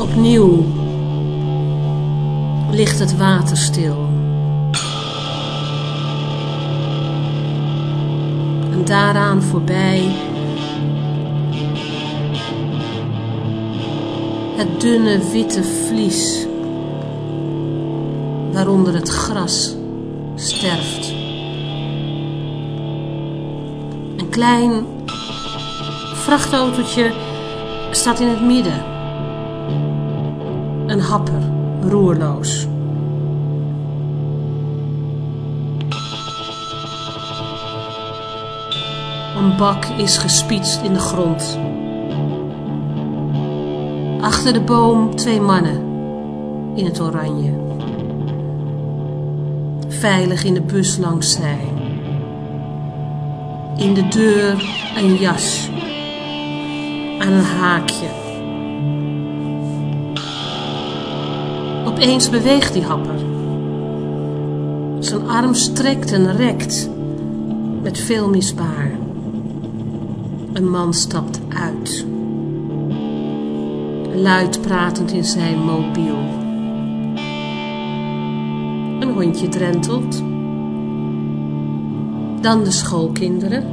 Opnieuw ligt het water stil. En daaraan voorbij het dunne witte vlies waaronder het gras sterft. Een klein vrachtautootje staat in het midden. Een happer, roerloos. Een bak is gespietst in de grond. Achter de boom twee mannen in het oranje. Veilig in de bus langs zij. In de deur een jas. Aan een haakje. Opeens beweegt die happer. Zijn arm strekt en rekt. Met veel misbaar. Een man stapt uit. Luid pratend in zijn mobiel. Een hondje drentelt. Dan de schoolkinderen.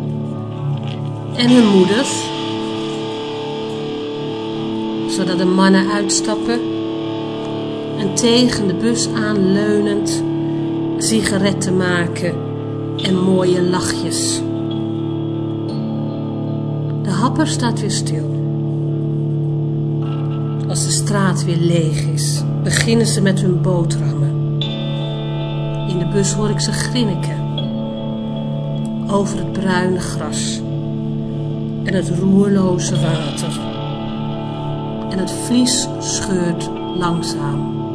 En hun moeders. Zodat de mannen uitstappen. En tegen de bus aanleunend sigaretten maken en mooie lachjes. De happer staat weer stil. Als de straat weer leeg is, beginnen ze met hun boterhammen. In de bus hoor ik ze grinniken. Over het bruine gras. En het roerloze water. En het vlies scheurt langzaam.